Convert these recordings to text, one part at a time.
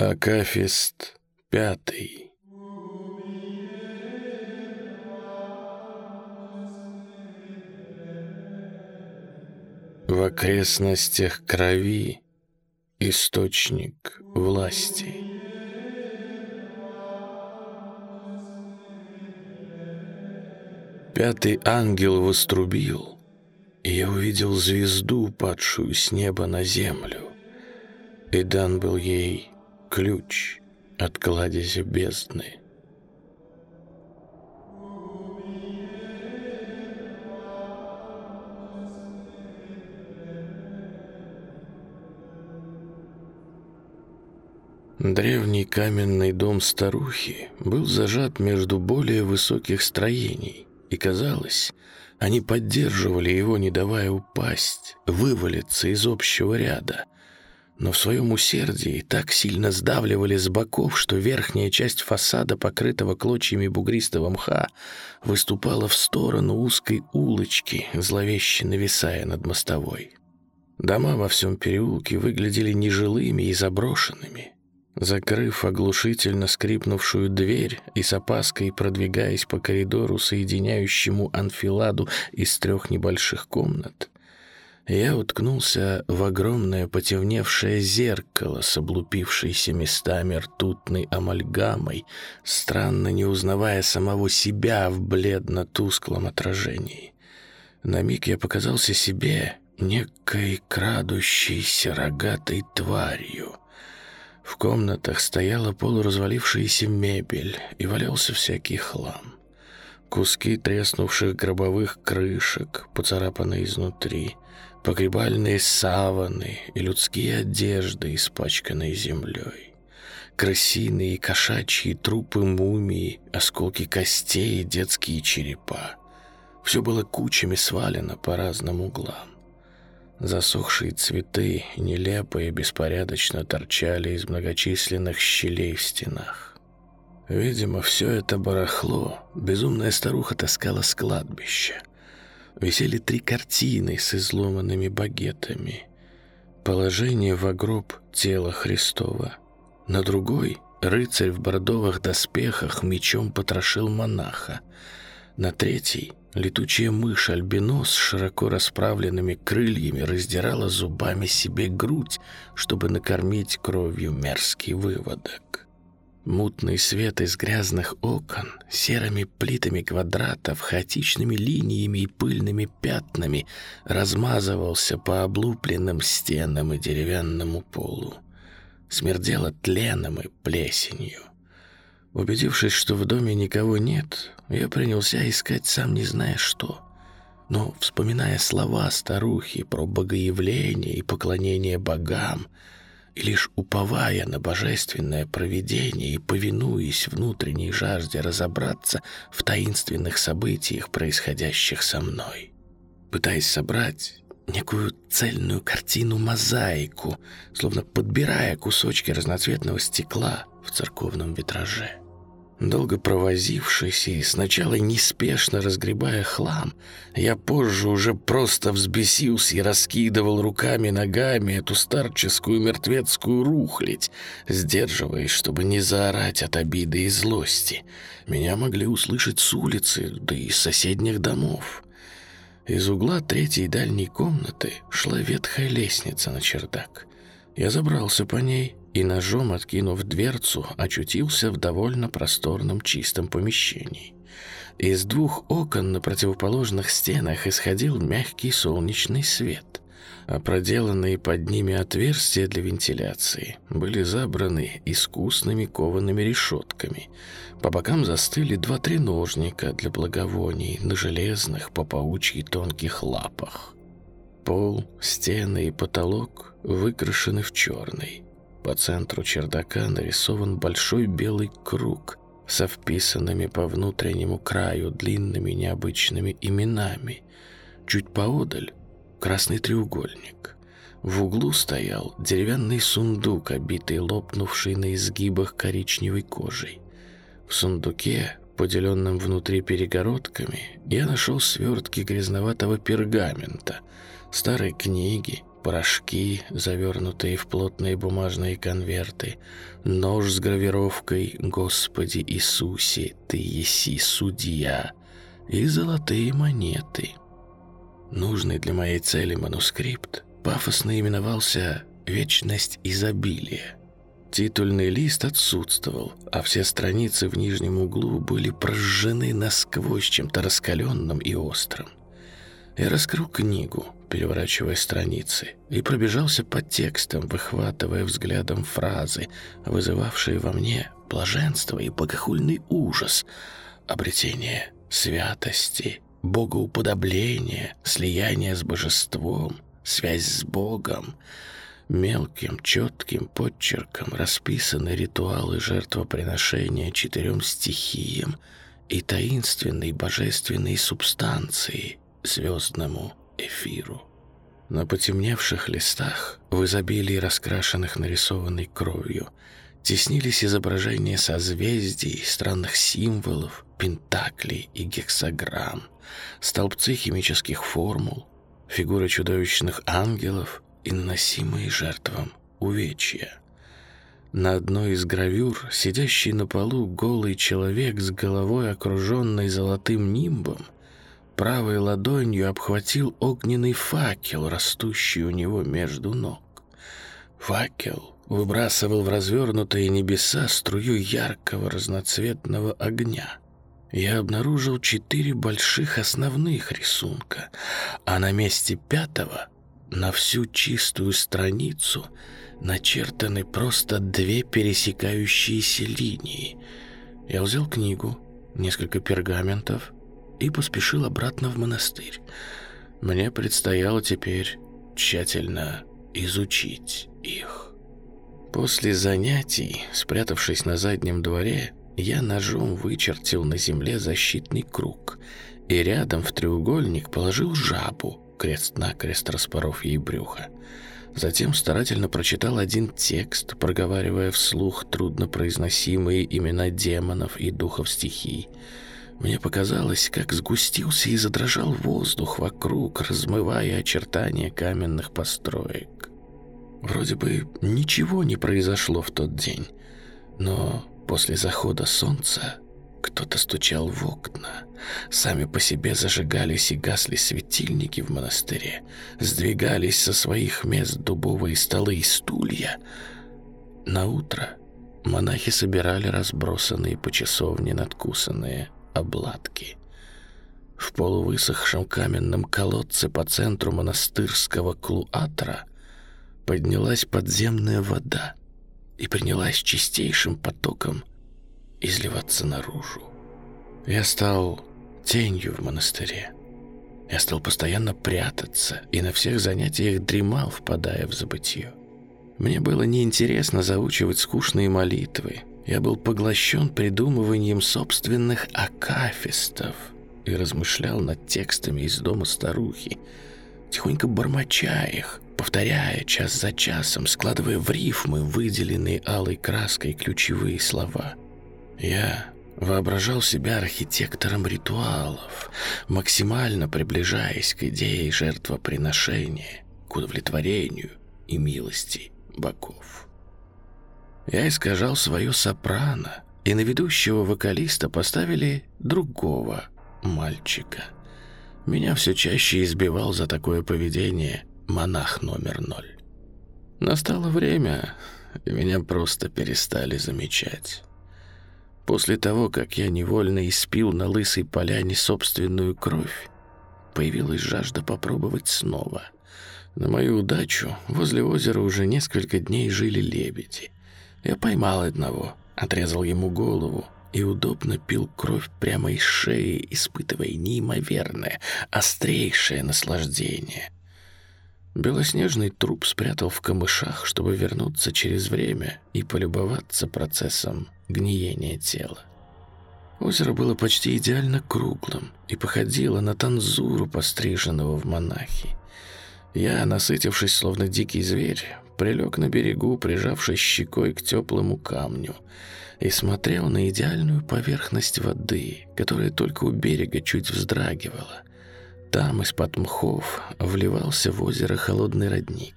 Акафист пятый. В окрестностях крови источник власти. Пятый ангел вострубил, и я увидел звезду, падшую с неба на землю, и дан был ей ключ от кладезя бездны. Древний каменный дом старухи был зажат между более высоких строений, и казалось, они поддерживали его, не давая упасть, вывалиться из общего ряда — но в своем усердии так сильно сдавливали с боков, что верхняя часть фасада, покрытого клочьями бугристого мха, выступала в сторону узкой улочки, зловеще нависая над мостовой. Дома во всем переулке выглядели нежилыми и заброшенными. Закрыв оглушительно скрипнувшую дверь и с опаской продвигаясь по коридору, соединяющему анфиладу из трех небольших комнат, я уткнулся в огромное потемневшее зеркало с облупившейся местами ртутной амальгамой, странно не узнавая самого себя в бледно-тусклом отражении. На миг я показался себе некой крадущейся рогатой тварью. В комнатах стояла полуразвалившаяся мебель и валялся всякий хлам. Куски треснувших гробовых крышек, поцарапанные изнутри — погребальные саваны и людские одежды, испачканные землей, крысиные и кошачьи трупы мумии, осколки костей и детские черепа. Все было кучами свалено по разным углам. Засохшие цветы нелепо и беспорядочно торчали из многочисленных щелей в стенах. Видимо, все это барахло безумная старуха таскала с кладбища висели три картины с изломанными багетами. Положение в гроб тела Христова. На другой рыцарь в бордовых доспехах мечом потрошил монаха. На третий летучая мышь-альбинос с широко расправленными крыльями раздирала зубами себе грудь, чтобы накормить кровью мерзкий выводок. Мутный свет из грязных окон, серыми плитами квадратов, хаотичными линиями и пыльными пятнами размазывался по облупленным стенам и деревянному полу. Смердело тленом и плесенью. Убедившись, что в доме никого нет, я принялся искать сам не зная что. Но, вспоминая слова старухи про богоявление и поклонение богам, и лишь уповая на божественное провидение и повинуясь внутренней жажде разобраться в таинственных событиях, происходящих со мной. Пытаясь собрать некую цельную картину-мозаику, словно подбирая кусочки разноцветного стекла в церковном витраже. Долго провозившись и сначала неспешно разгребая хлам, я позже уже просто взбесился и раскидывал руками-ногами эту старческую мертвецкую рухлядь, сдерживаясь, чтобы не заорать от обиды и злости. Меня могли услышать с улицы, да и из соседних домов. Из угла третьей дальней комнаты шла ветхая лестница на чердак. Я забрался по ней и ножом, откинув дверцу, очутился в довольно просторном чистом помещении. Из двух окон на противоположных стенах исходил мягкий солнечный свет, а проделанные под ними отверстия для вентиляции были забраны искусными коваными решетками. По бокам застыли два треножника для благовоний на железных по паучьи тонких лапах. Пол, стены и потолок выкрашены в черный. По центру чердака нарисован большой белый круг со вписанными по внутреннему краю длинными необычными именами. Чуть поодаль — красный треугольник. В углу стоял деревянный сундук, обитый лопнувший на изгибах коричневой кожей. В сундуке, поделенном внутри перегородками, я нашел свертки грязноватого пергамента, старые книги, порошки, завернутые в плотные бумажные конверты, нож с гравировкой «Господи Иисусе, Ты еси судья» и золотые монеты. Нужный для моей цели манускрипт пафосно именовался «Вечность изобилия». Титульный лист отсутствовал, а все страницы в нижнем углу были прожжены насквозь чем-то раскаленным и острым. Я раскрыл книгу, переворачивая страницы, и пробежался по текстам, выхватывая взглядом фразы, вызывавшие во мне блаженство и богохульный ужас, обретение святости, богоуподобление, слияние с божеством, связь с Богом. Мелким, четким подчерком расписаны ритуалы жертвоприношения четырем стихиям и таинственной божественной субстанции, звездному эфиру. На потемневших листах, в изобилии раскрашенных нарисованной кровью, теснились изображения созвездий, странных символов, пентаклей и гексаграмм, столбцы химических формул, фигуры чудовищных ангелов и наносимые жертвам увечья. На одной из гравюр сидящий на полу голый человек с головой, окруженной золотым нимбом, правой ладонью обхватил огненный факел, растущий у него между ног. Факел выбрасывал в развернутые небеса струю яркого разноцветного огня. Я обнаружил четыре больших основных рисунка, а на месте пятого на всю чистую страницу начертаны просто две пересекающиеся линии. Я взял книгу, несколько пергаментов и поспешил обратно в монастырь. Мне предстояло теперь тщательно изучить их. После занятий, спрятавшись на заднем дворе, я ножом вычертил на земле защитный круг и рядом в треугольник положил жабу, крест-накрест распоров ей брюхо. Затем старательно прочитал один текст, проговаривая вслух труднопроизносимые имена демонов и духов стихий – мне показалось, как сгустился и задрожал воздух вокруг, размывая очертания каменных построек. Вроде бы ничего не произошло в тот день, но после захода солнца кто-то стучал в окна. Сами по себе зажигались и гасли светильники в монастыре, сдвигались со своих мест дубовые столы и стулья. На утро монахи собирали разбросанные по часовне надкусанные обладки. В полувысохшем каменном колодце по центру монастырского клуатра поднялась подземная вода и принялась чистейшим потоком изливаться наружу. Я стал тенью в монастыре. Я стал постоянно прятаться и на всех занятиях дремал, впадая в забытье. Мне было неинтересно заучивать скучные молитвы, я был поглощен придумыванием собственных акафистов и размышлял над текстами из дома старухи, тихонько бормоча их, повторяя час за часом, складывая в рифмы выделенные алой краской ключевые слова. Я воображал себя архитектором ритуалов, максимально приближаясь к идее жертвоприношения, к удовлетворению и милости богов. Я искажал свое сопрано, и на ведущего вокалиста поставили другого мальчика. Меня все чаще избивал за такое поведение монах номер ноль. Настало время, и меня просто перестали замечать. После того, как я невольно испил на лысой поляне собственную кровь, появилась жажда попробовать снова. На мою удачу возле озера уже несколько дней жили лебеди — я поймал одного, отрезал ему голову и удобно пил кровь прямо из шеи, испытывая неимоверное, острейшее наслаждение. Белоснежный труп спрятал в камышах, чтобы вернуться через время и полюбоваться процессом гниения тела. Озеро было почти идеально круглым и походило на танзуру, постриженного в монахи. Я, насытившись словно дикий зверь, прилег на берегу, прижавшись щекой к теплому камню, и смотрел на идеальную поверхность воды, которая только у берега чуть вздрагивала. там из-под мхов вливался в озеро холодный родник.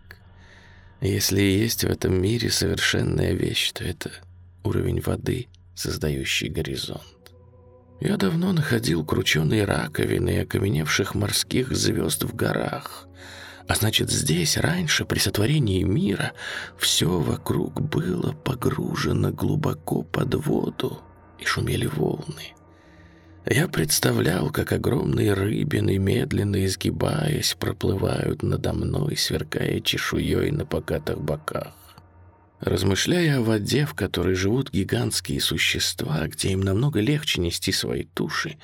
Если и есть в этом мире совершенная вещь, то это уровень воды, создающий горизонт. Я давно находил крученые раковины и окаменевших морских звезд в горах. А значит, здесь раньше, при сотворении мира, все вокруг было погружено глубоко под воду, и шумели волны. Я представлял, как огромные рыбины, медленно изгибаясь, проплывают надо мной, сверкая чешуей на покатых боках. Размышляя о воде, в которой живут гигантские существа, где им намного легче нести свои туши,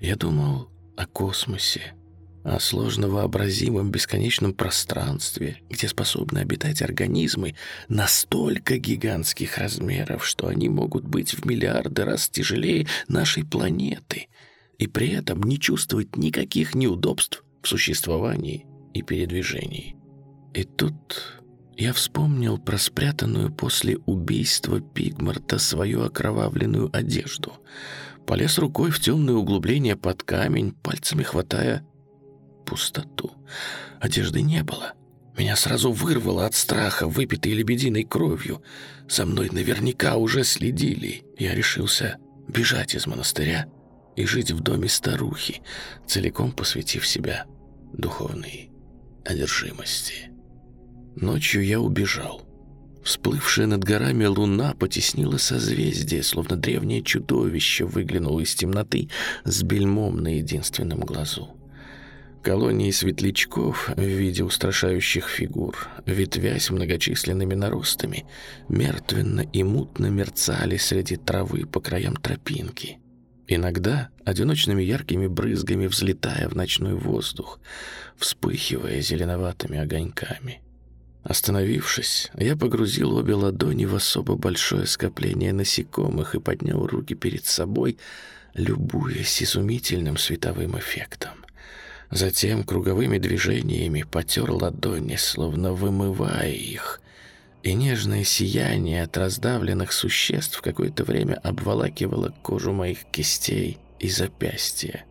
я думал о космосе, о сложно вообразимом бесконечном пространстве, где способны обитать организмы настолько гигантских размеров, что они могут быть в миллиарды раз тяжелее нашей планеты, и при этом не чувствовать никаких неудобств в существовании и передвижении. И тут я вспомнил про спрятанную после убийства Пигмарта свою окровавленную одежду. Полез рукой в темное углубление под камень, пальцами хватая пустоту. Одежды не было. Меня сразу вырвало от страха, выпитой лебединой кровью. За мной наверняка уже следили. Я решился бежать из монастыря и жить в доме старухи, целиком посвятив себя духовной одержимости. Ночью я убежал. Всплывшая над горами луна потеснила созвездие, словно древнее чудовище выглянуло из темноты с бельмом на единственном глазу. Колонии светлячков в виде устрашающих фигур, ветвясь многочисленными наростами, мертвенно и мутно мерцали среди травы по краям тропинки. Иногда одиночными яркими брызгами взлетая в ночной воздух, вспыхивая зеленоватыми огоньками. Остановившись, я погрузил обе ладони в особо большое скопление насекомых и поднял руки перед собой, любуясь изумительным световым эффектом. Затем круговыми движениями потер ладони, словно вымывая их, и нежное сияние от раздавленных существ какое-то время обволакивало кожу моих кистей и запястья.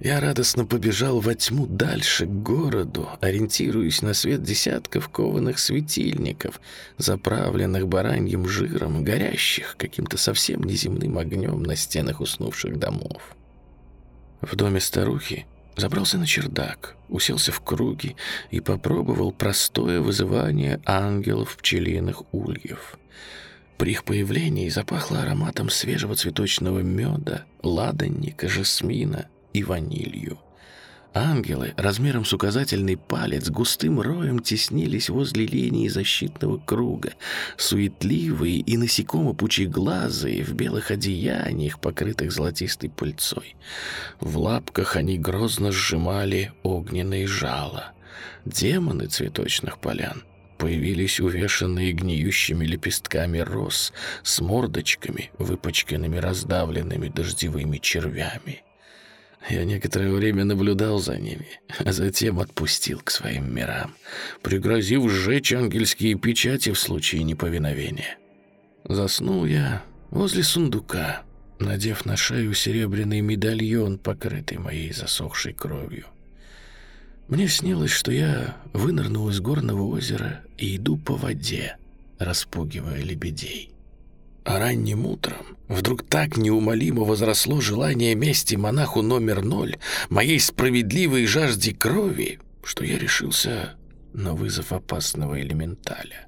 Я радостно побежал во тьму дальше, к городу, ориентируясь на свет десятков кованых светильников, заправленных бараньим жиром, горящих каким-то совсем неземным огнем на стенах уснувших домов. В доме старухи Забрался на чердак, уселся в круги и попробовал простое вызывание ангелов пчелиных ульев. При их появлении запахло ароматом свежего цветочного меда, ладанника, жасмина и ванилью. Ангелы размером с указательный палец густым роем теснились возле линии защитного круга, суетливые и насекомо-пучеглазые в белых одеяниях, покрытых золотистой пыльцой. В лапках они грозно сжимали огненные жала. Демоны цветочных полян появились увешанные гниющими лепестками роз с мордочками, выпачканными раздавленными дождевыми червями. Я некоторое время наблюдал за ними, а затем отпустил к своим мирам, пригрозив сжечь ангельские печати в случае неповиновения. Заснул я возле сундука, надев на шею серебряный медальон, покрытый моей засохшей кровью. Мне снилось, что я вынырнул из горного озера и иду по воде, распугивая лебедей. А ранним утром вдруг так неумолимо возросло желание мести монаху номер ноль, моей справедливой жажде крови, что я решился на вызов опасного элементаля.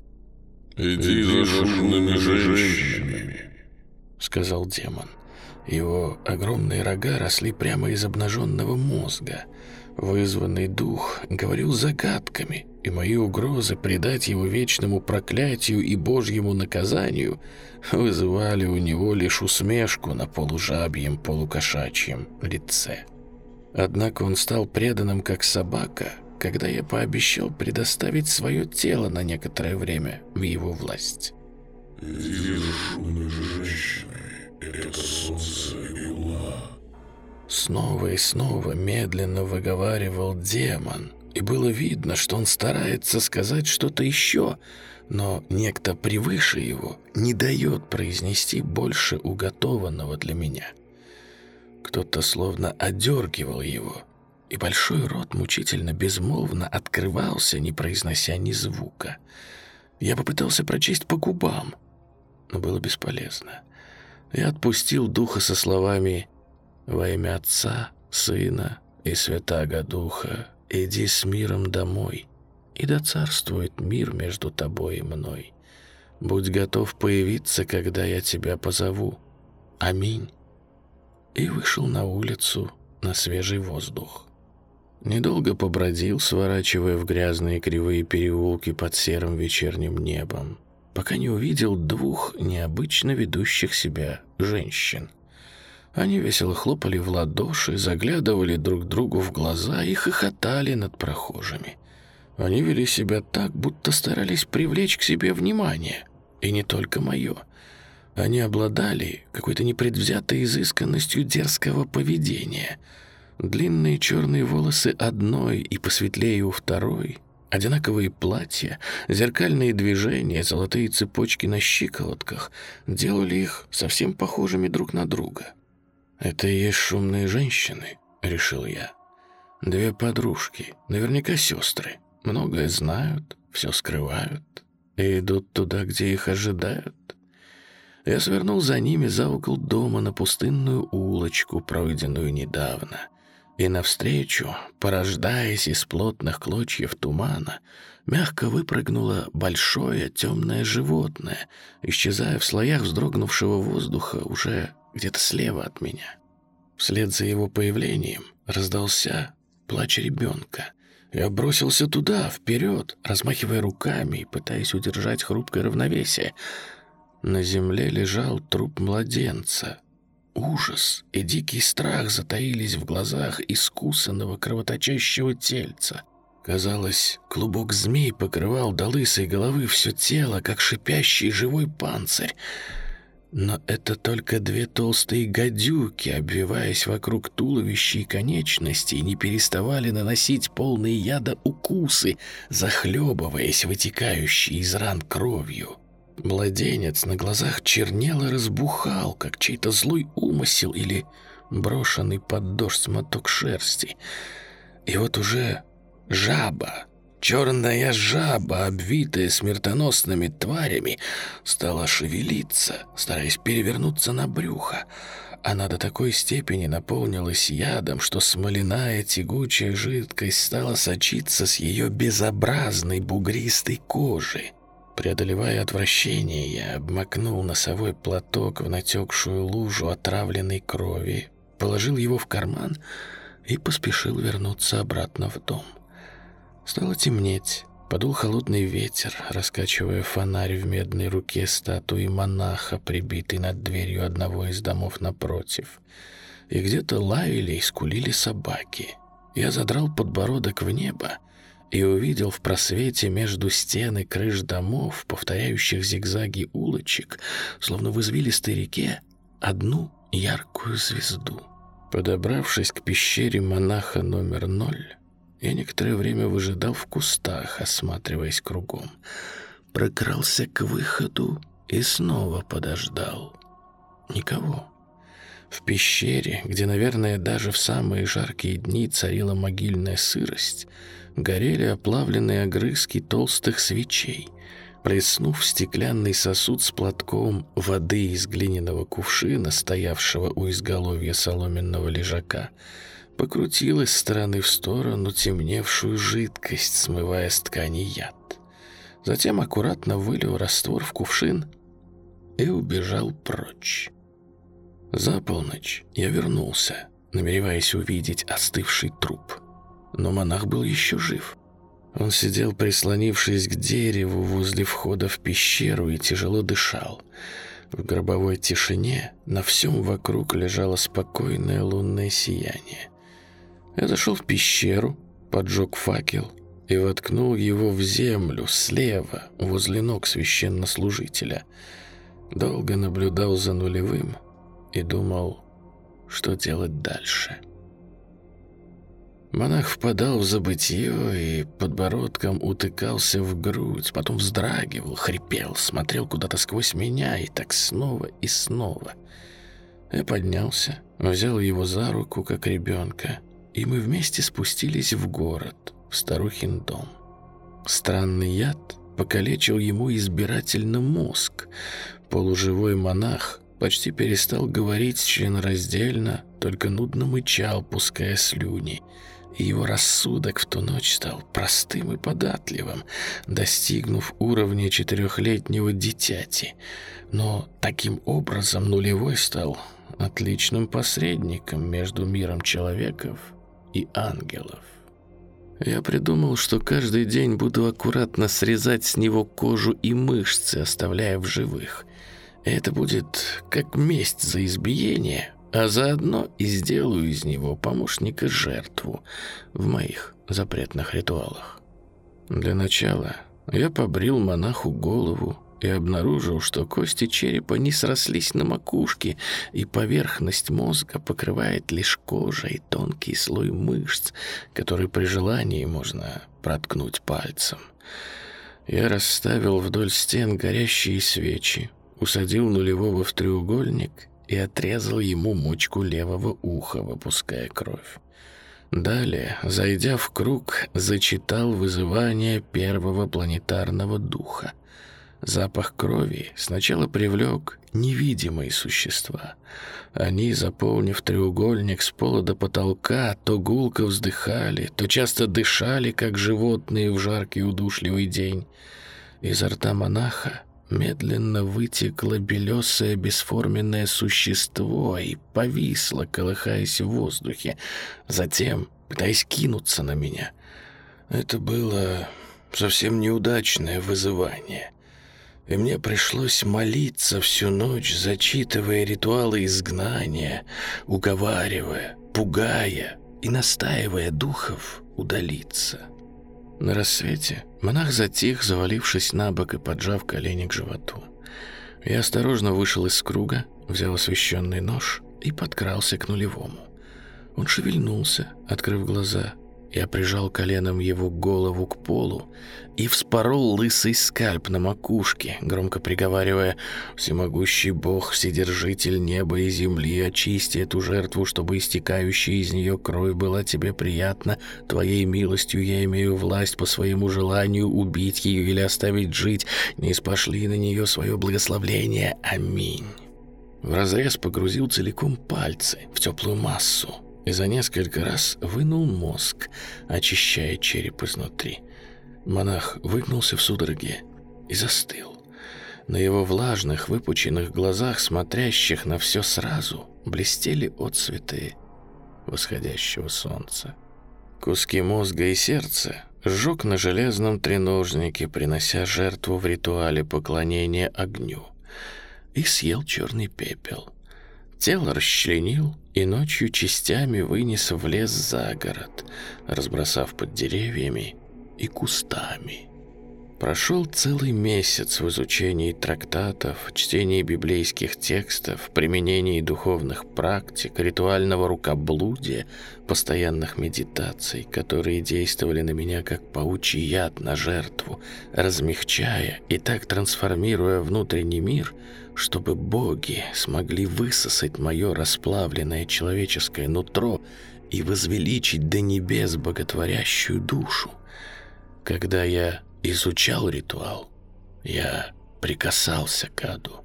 «Иди за шумными женщинами», — сказал демон. Его огромные рога росли прямо из обнаженного мозга. Вызванный дух говорил загадками, и мои угрозы предать его вечному проклятию и божьему наказанию вызывали у него лишь усмешку на полужабьем, полукошачьем лице. Однако он стал преданным как собака, когда я пообещал предоставить свое тело на некоторое время в его власть. «Иди за шумной женщиной, это солнце и луна». Снова и снова медленно выговаривал демон, и было видно, что он старается сказать что-то еще, но некто превыше его не дает произнести больше уготованного для меня. Кто-то словно одергивал его, и большой рот мучительно безмолвно открывался, не произнося ни звука. Я попытался прочесть по губам, но было бесполезно. Я отпустил духа со словами «Во имя Отца, Сына и Святаго Духа, иди с миром домой, и да царствует мир между тобой и мной. Будь готов появиться, когда я тебя позову. Аминь». И вышел на улицу на свежий воздух. Недолго побродил, сворачивая в грязные кривые переулки под серым вечерним небом, пока не увидел двух необычно ведущих себя женщин. Они весело хлопали в ладоши, заглядывали друг другу в глаза и хохотали над прохожими. Они вели себя так, будто старались привлечь к себе внимание, и не только мое. Они обладали какой-то непредвзятой изысканностью дерзкого поведения — Длинные черные волосы одной и посветлее у второй, одинаковые платья, зеркальные движения, золотые цепочки на щиколотках делали их совсем похожими друг на друга. «Это и есть шумные женщины», — решил я. «Две подружки, наверняка сестры, многое знают, все скрывают и идут туда, где их ожидают». Я свернул за ними за угол дома на пустынную улочку, пройденную недавно — и навстречу, порождаясь из плотных клочьев тумана, мягко выпрыгнуло большое темное животное, исчезая в слоях вздрогнувшего воздуха уже где-то слева от меня. Вслед за его появлением раздался плач ребенка. Я бросился туда, вперед, размахивая руками и пытаясь удержать хрупкое равновесие. На земле лежал труп младенца — Ужас и дикий страх затаились в глазах искусанного кровоточащего тельца. Казалось, клубок змей покрывал до лысой головы все тело, как шипящий живой панцирь. Но это только две толстые гадюки, обвиваясь вокруг туловища и конечностей, не переставали наносить полные яда укусы, захлебываясь вытекающей из ран кровью. Младенец на глазах чернел и разбухал, как чей-то злой умысел или брошенный под дождь моток шерсти. И вот уже жаба, черная жаба, обвитая смертоносными тварями, стала шевелиться, стараясь перевернуться на брюхо. Она до такой степени наполнилась ядом, что смоляная тягучая жидкость стала сочиться с ее безобразной бугристой кожи. Преодолевая отвращение, я обмакнул носовой платок в натекшую лужу отравленной крови, положил его в карман и поспешил вернуться обратно в дом. Стало темнеть. Подул холодный ветер, раскачивая фонарь в медной руке статуи монаха, прибитой над дверью одного из домов напротив. И где-то лаяли и скулили собаки. Я задрал подбородок в небо и увидел в просвете между стен и крыш домов, повторяющих зигзаги улочек, словно в извилистой реке, одну яркую звезду. Подобравшись к пещере монаха номер ноль, я некоторое время выжидал в кустах, осматриваясь кругом. Прокрался к выходу и снова подождал. Никого. В пещере, где, наверное, даже в самые жаркие дни царила могильная сырость, горели оплавленные огрызки толстых свечей. Плеснув стеклянный сосуд с платком воды из глиняного кувшина, стоявшего у изголовья соломенного лежака, покрутил из стороны в сторону темневшую жидкость, смывая с ткани яд. Затем аккуратно вылил раствор в кувшин и убежал прочь. За полночь я вернулся, намереваясь увидеть остывший труп — но монах был еще жив. Он сидел, прислонившись к дереву возле входа в пещеру и тяжело дышал. В гробовой тишине на всем вокруг лежало спокойное лунное сияние. Я зашел в пещеру, поджег факел и воткнул его в землю слева, возле ног священнослужителя. Долго наблюдал за нулевым и думал, что делать дальше. Монах впадал в забытье и подбородком утыкался в грудь, потом вздрагивал, хрипел, смотрел куда-то сквозь меня и так снова и снова. Я поднялся, взял его за руку, как ребенка, и мы вместе спустились в город, в старухин дом. Странный яд покалечил ему избирательно мозг. Полуживой монах почти перестал говорить членораздельно, только нудно мычал, пуская слюни. И его рассудок в ту ночь стал простым и податливым, достигнув уровня четырехлетнего дитяти. Но таким образом нулевой стал отличным посредником между миром человеков и ангелов. Я придумал, что каждый день буду аккуратно срезать с него кожу и мышцы, оставляя в живых. Это будет как месть за избиение, а заодно и сделаю из него помощника-жертву в моих запретных ритуалах. Для начала я побрил монаху голову и обнаружил, что кости черепа не срослись на макушке, и поверхность мозга покрывает лишь кожа и тонкий слой мышц, который при желании можно проткнуть пальцем. Я расставил вдоль стен горящие свечи, усадил нулевого в треугольник и отрезал ему мочку левого уха, выпуская кровь. Далее, зайдя в круг, зачитал вызывание первого планетарного духа — Запах крови сначала привлек невидимые существа. Они, заполнив треугольник с пола до потолка, то гулко вздыхали, то часто дышали, как животные в жаркий удушливый день. Изо рта монаха медленно вытекло белесое бесформенное существо и повисло, колыхаясь в воздухе, затем пытаясь кинуться на меня. Это было совсем неудачное вызывание и мне пришлось молиться всю ночь, зачитывая ритуалы изгнания, уговаривая, пугая и настаивая духов удалиться. На рассвете монах затих, завалившись на бок и поджав колени к животу. Я осторожно вышел из круга, взял освещенный нож и подкрался к нулевому. Он шевельнулся, открыв глаза — я прижал коленом его голову к полу и вспорол лысый скальп на макушке, громко приговаривая «Всемогущий Бог, Вседержитель неба и земли, очисти эту жертву, чтобы истекающая из нее кровь была тебе приятна. Твоей милостью я имею власть по своему желанию убить ее или оставить жить. Не спошли на нее свое благословление. Аминь». В разрез погрузил целиком пальцы в теплую массу и за несколько раз вынул мозг, очищая череп изнутри. Монах выгнулся в судороге и застыл. На его влажных, выпученных глазах, смотрящих на все сразу, блестели отцветы восходящего солнца. Куски мозга и сердца сжег на железном треножнике, принося жертву в ритуале поклонения огню, и съел черный пепел. Тело расчленил и ночью частями вынес в лес за город, разбросав под деревьями и кустами. Прошел целый месяц в изучении трактатов, чтении библейских текстов, применении духовных практик, ритуального рукоблудия, постоянных медитаций, которые действовали на меня как паучий яд на жертву, размягчая и так трансформируя внутренний мир – чтобы боги смогли высосать мое расплавленное человеческое нутро и возвеличить до небес боготворящую душу. Когда я изучал ритуал, я прикасался к аду.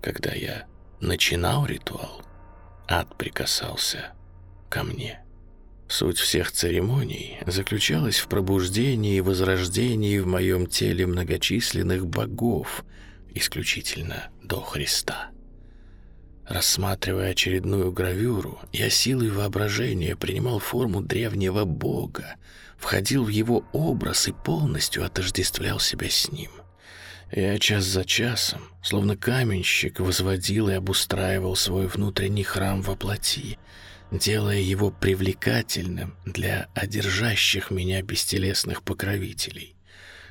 Когда я начинал ритуал, ад прикасался ко мне. Суть всех церемоний заключалась в пробуждении и возрождении в моем теле многочисленных богов, исключительно до Христа. Рассматривая очередную гравюру, я силой воображения принимал форму древнего бога, входил в его образ и полностью отождествлял себя с ним. Я час за часом, словно каменщик, возводил и обустраивал свой внутренний храм во плоти, делая его привлекательным для одержащих меня бестелесных покровителей.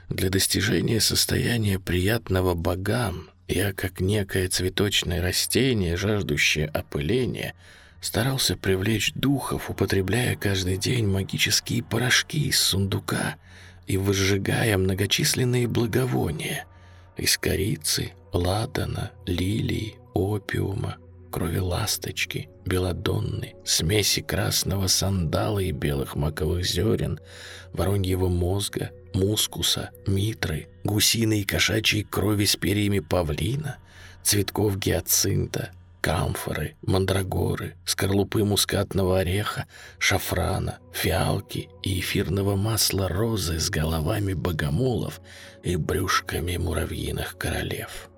Для достижения состояния приятного богам я, как некое цветочное растение, жаждущее опыления, старался привлечь духов, употребляя каждый день магические порошки из сундука и выжигая многочисленные благовония из корицы, ладана, лилии, опиума, крови ласточки, белодонны, смеси красного сандала и белых маковых зерен, вороньего мозга, мускуса, митры, гусиной и кошачьей крови с перьями павлина, цветков гиацинта, камфоры, мандрагоры, скорлупы мускатного ореха, шафрана, фиалки и эфирного масла розы с головами богомолов и брюшками муравьиных королев.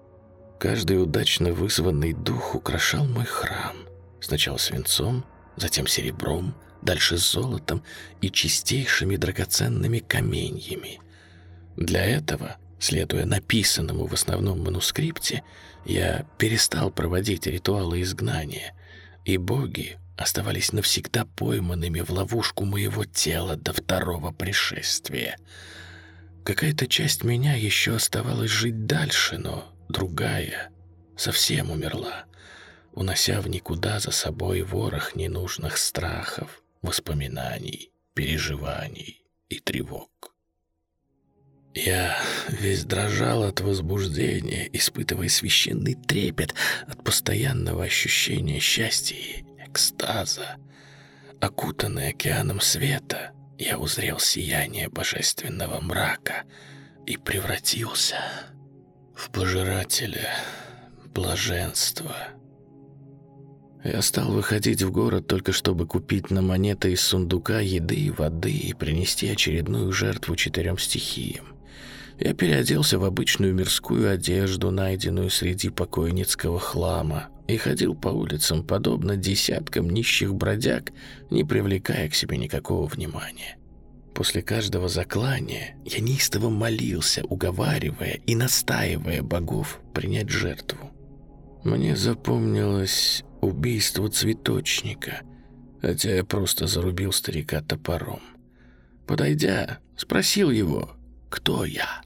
Каждый удачно вызванный дух украшал мой храм. Сначала свинцом, затем серебром, дальше золотом и чистейшими драгоценными каменьями. Для этого, следуя написанному в основном манускрипте, я перестал проводить ритуалы изгнания, и боги оставались навсегда пойманными в ловушку моего тела до второго пришествия. Какая-то часть меня еще оставалась жить дальше, но другая совсем умерла, унося в никуда за собой ворох ненужных страхов, воспоминаний, переживаний и тревог. Я весь дрожал от возбуждения, испытывая священный трепет от постоянного ощущения счастья и экстаза. Окутанный океаном света, я узрел сияние божественного мрака и превратился в пожирателя блаженства. Я стал выходить в город только чтобы купить на монеты из сундука еды и воды и принести очередную жертву четырем стихиям. Я переоделся в обычную мирскую одежду, найденную среди покойницкого хлама, и ходил по улицам, подобно десяткам нищих бродяг, не привлекая к себе никакого внимания. После каждого заклания я неистово молился, уговаривая и настаивая богов принять жертву. Мне запомнилось убийство цветочника, хотя я просто зарубил старика топором. Подойдя, спросил его, кто я.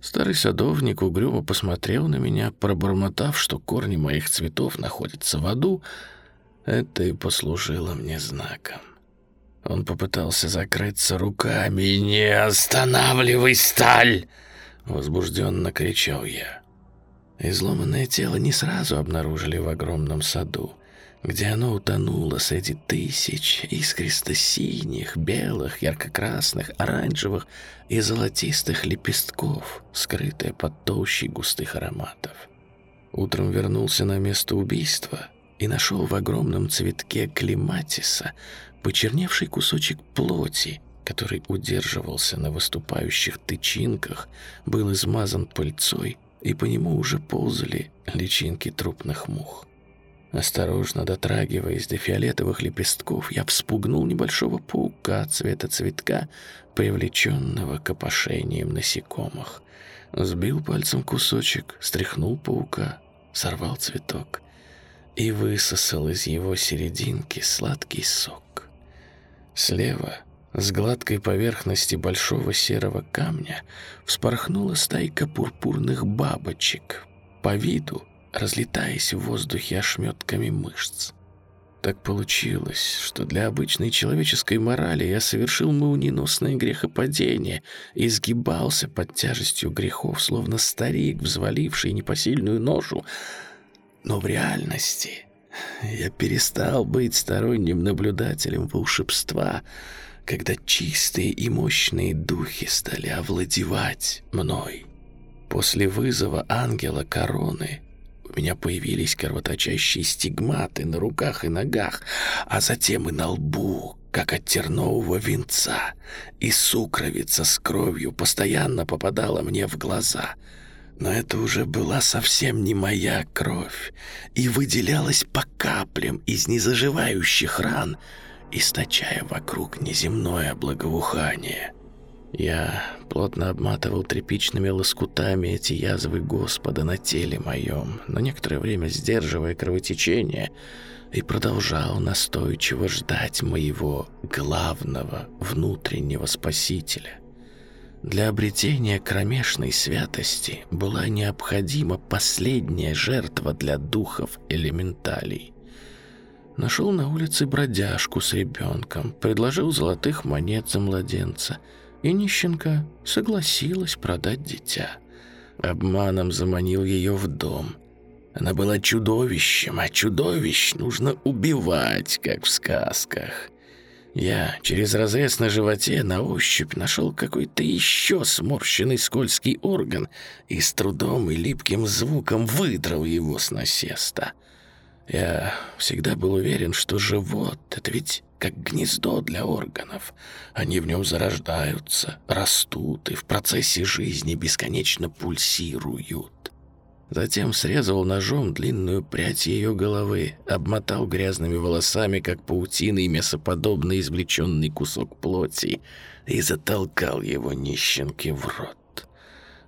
Старый садовник угрюмо посмотрел на меня, пробормотав, что корни моих цветов находятся в аду. Это и послужило мне знаком. Он попытался закрыться руками. «Не останавливай сталь!» Возбужденно кричал я. Изломанное тело не сразу обнаружили в огромном саду где оно утонуло среди тысяч искристо-синих, белых, ярко-красных, оранжевых и золотистых лепестков, скрытое под толщей густых ароматов. Утром вернулся на место убийства и нашел в огромном цветке клематиса почерневший кусочек плоти, который удерживался на выступающих тычинках, был измазан пыльцой, и по нему уже ползали личинки трупных мух. Осторожно дотрагиваясь до фиолетовых лепестков, я вспугнул небольшого паука цвета цветка, привлеченного копошением насекомых. Сбил пальцем кусочек, стряхнул паука, сорвал цветок и высосал из его серединки сладкий сок. Слева, с гладкой поверхности большого серого камня, вспорхнула стайка пурпурных бабочек. По виду разлетаясь в воздухе ошметками мышц. Так получилось, что для обычной человеческой морали я совершил молниеносное грехопадение и сгибался под тяжестью грехов, словно старик, взваливший непосильную ношу. Но в реальности я перестал быть сторонним наблюдателем волшебства, когда чистые и мощные духи стали овладевать мной. После вызова ангела короны у меня появились кровоточащие стигматы на руках и ногах, а затем и на лбу, как от тернового венца, и сукровица с кровью постоянно попадала мне в глаза. Но это уже была совсем не моя кровь и выделялась по каплям из незаживающих ран, источая вокруг неземное благоухание. Я плотно обматывал тряпичными лоскутами эти язвы Господа на теле моем, но некоторое время сдерживая кровотечение, и продолжал настойчиво ждать моего главного внутреннего спасителя. Для обретения кромешной святости была необходима последняя жертва для духов элементалей. Нашел на улице бродяжку с ребенком, предложил золотых монет за младенца — и нищенка согласилась продать дитя. Обманом заманил ее в дом. Она была чудовищем, а чудовищ нужно убивать, как в сказках. Я через разрез на животе на ощупь нашел какой-то еще сморщенный скользкий орган и с трудом и липким звуком выдрал его с насеста. Я всегда был уверен, что живот — это ведь как гнездо для органов. Они в нем зарождаются, растут и в процессе жизни бесконечно пульсируют. Затем срезал ножом длинную прядь ее головы, обмотал грязными волосами, как паутиной, мясоподобный извлеченный кусок плоти и затолкал его нищенке в рот.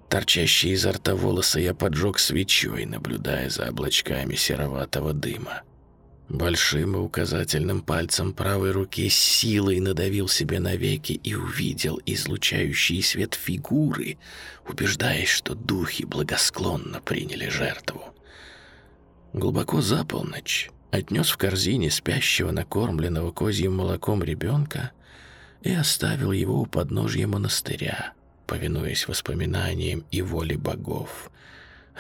Торчащие изо рта волосы я поджег свечой, наблюдая за облачками сероватого дыма. Большим и указательным пальцем правой руки силой надавил себе на веки и увидел излучающий свет фигуры, убеждаясь, что духи благосклонно приняли жертву. Глубоко за полночь отнес в корзине спящего накормленного козьим молоком ребенка и оставил его у подножья монастыря, повинуясь воспоминаниям и воле богов.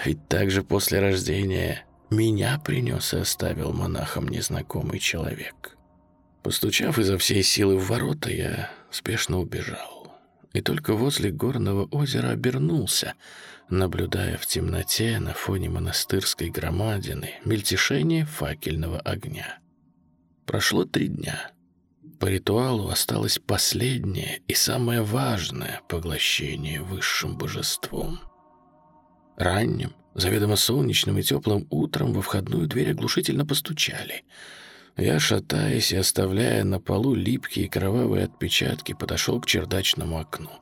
Ведь также после рождения меня принес и оставил монахом незнакомый человек. Постучав изо всей силы в ворота, я спешно убежал. И только возле горного озера обернулся, наблюдая в темноте на фоне монастырской громадины мельтешение факельного огня. Прошло три дня. По ритуалу осталось последнее и самое важное поглощение высшим божеством. Ранним, Заведомо солнечным и теплым утром во входную дверь оглушительно постучали. Я, шатаясь и оставляя на полу липкие кровавые отпечатки, подошел к чердачному окну.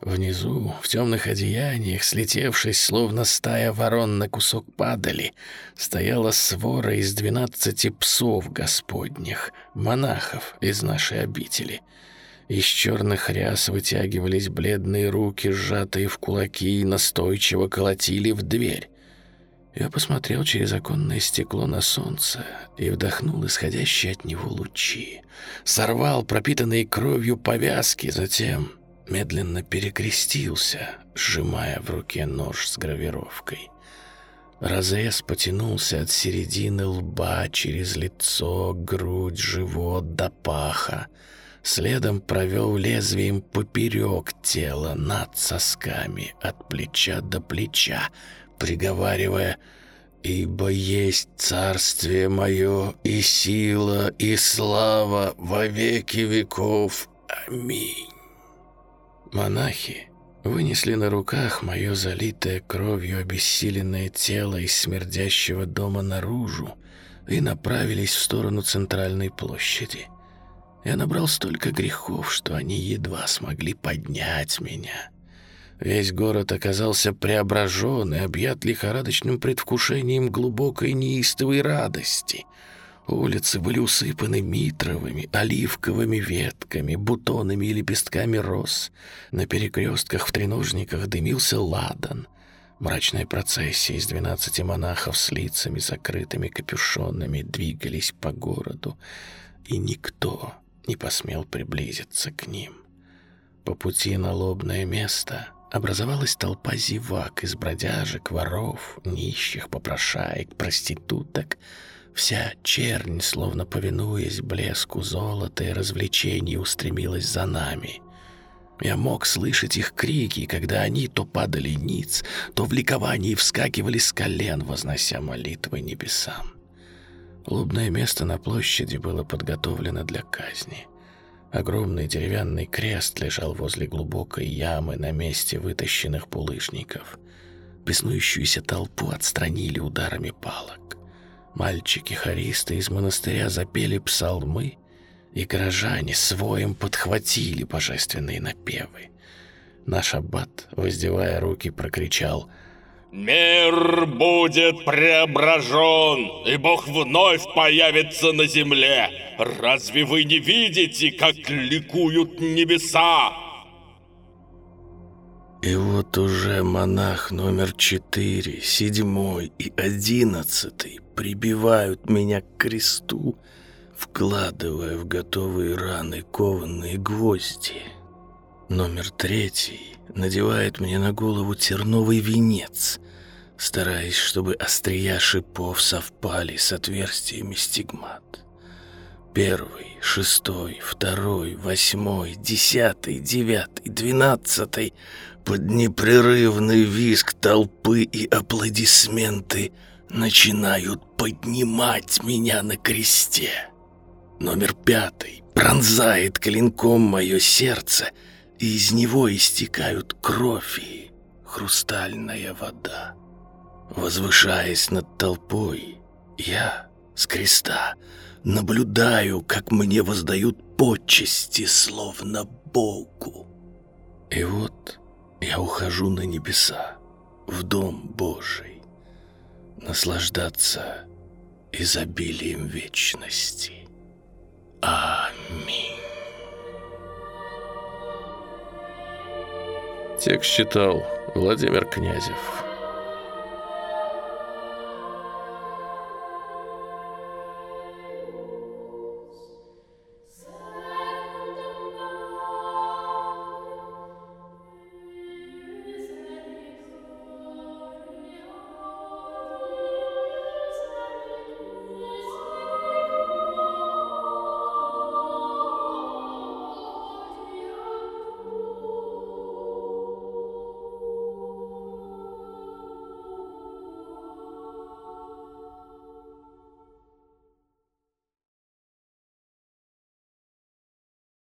Внизу, в темных одеяниях, слетевшись, словно стая ворон на кусок падали, стояла свора из двенадцати псов господних, монахов из нашей обители — из черных ряс вытягивались бледные руки, сжатые в кулаки, и настойчиво колотили в дверь. Я посмотрел через оконное стекло на солнце и вдохнул исходящие от него лучи. Сорвал пропитанные кровью повязки, затем медленно перекрестился, сжимая в руке нож с гравировкой. Разрез потянулся от середины лба через лицо, грудь, живот до паха. Следом провел лезвием поперек тела над сосками, от плеча до плеча, приговаривая «Ибо есть царствие мое, и сила, и слава во веки веков. Аминь». Монахи вынесли на руках мое залитое кровью обессиленное тело из смердящего дома наружу и направились в сторону центральной площади – я набрал столько грехов, что они едва смогли поднять меня. Весь город оказался преображен и объят лихорадочным предвкушением глубокой неистовой радости. Улицы были усыпаны митровыми, оливковыми ветками, бутонами и лепестками роз. На перекрестках в треножниках дымился ладан. Мрачная процессия из двенадцати монахов с лицами закрытыми капюшонами двигались по городу, и никто не посмел приблизиться к ним. По пути на лобное место образовалась толпа зевак из бродяжек, воров, нищих, попрошаек, проституток. Вся чернь, словно повинуясь блеску золота и развлечений, устремилась за нами. Я мог слышать их крики, когда они то падали ниц, то в ликовании вскакивали с колен, вознося молитвы небесам. Лобное место на площади было подготовлено для казни. Огромный деревянный крест лежал возле глубокой ямы на месте вытащенных булыжников. Беснующуюся толпу отстранили ударами палок. Мальчики-хористы из монастыря запели псалмы, и горожане своим подхватили божественные напевы. Наш аббат, воздевая руки, прокричал — Мир будет преображен, и Бог вновь появится на земле. Разве вы не видите, как ликуют небеса? И вот уже монах номер четыре, седьмой и одиннадцатый прибивают меня к кресту, вкладывая в готовые раны кованые гвозди. Номер третий надевает мне на голову терновый венец, стараясь, чтобы острия шипов совпали с отверстиями стигмат. Первый, шестой, второй, восьмой, десятый, девятый, двенадцатый под непрерывный визг толпы и аплодисменты начинают поднимать меня на кресте. Номер пятый пронзает клинком мое сердце, и из него истекают кровь и хрустальная вода. Возвышаясь над толпой, я с креста наблюдаю, как мне воздают почести, словно Богу. И вот я ухожу на небеса, в Дом Божий, наслаждаться изобилием вечности. Аминь. Текст читал Владимир Князев.